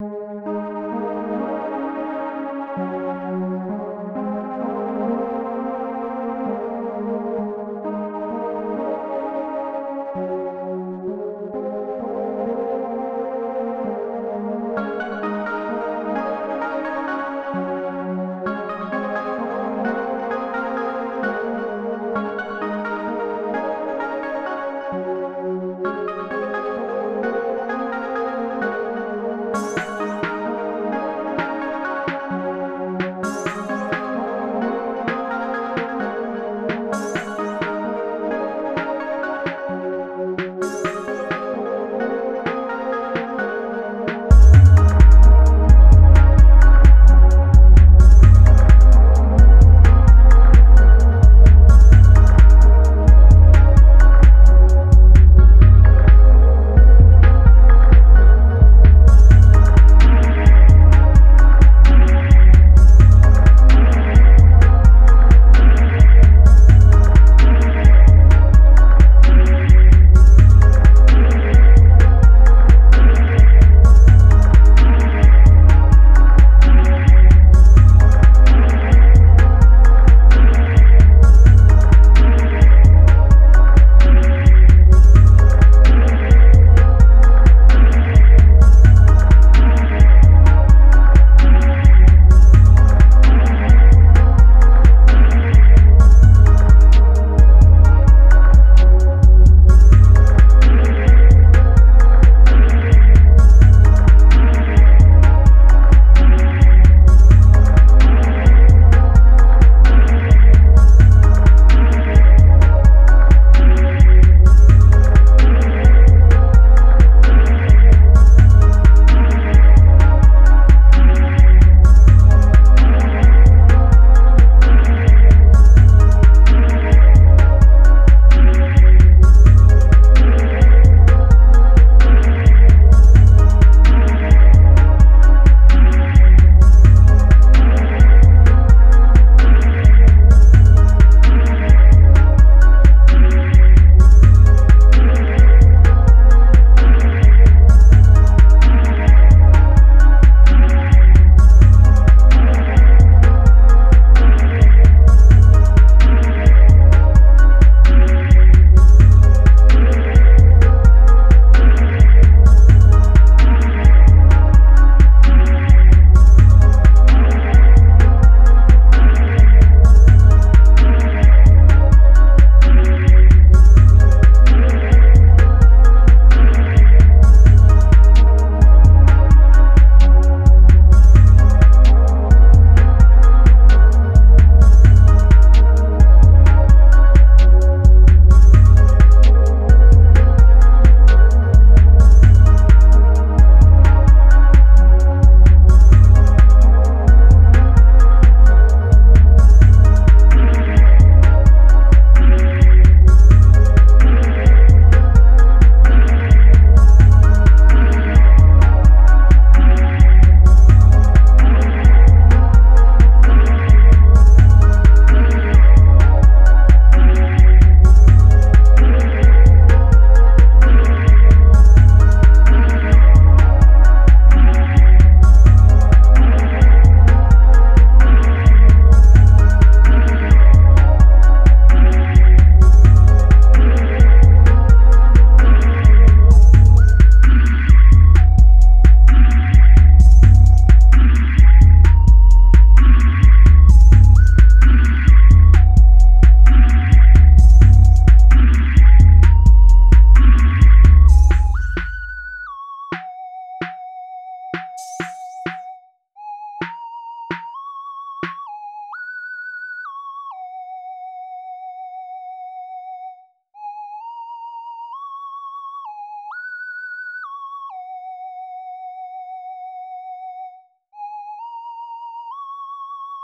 you.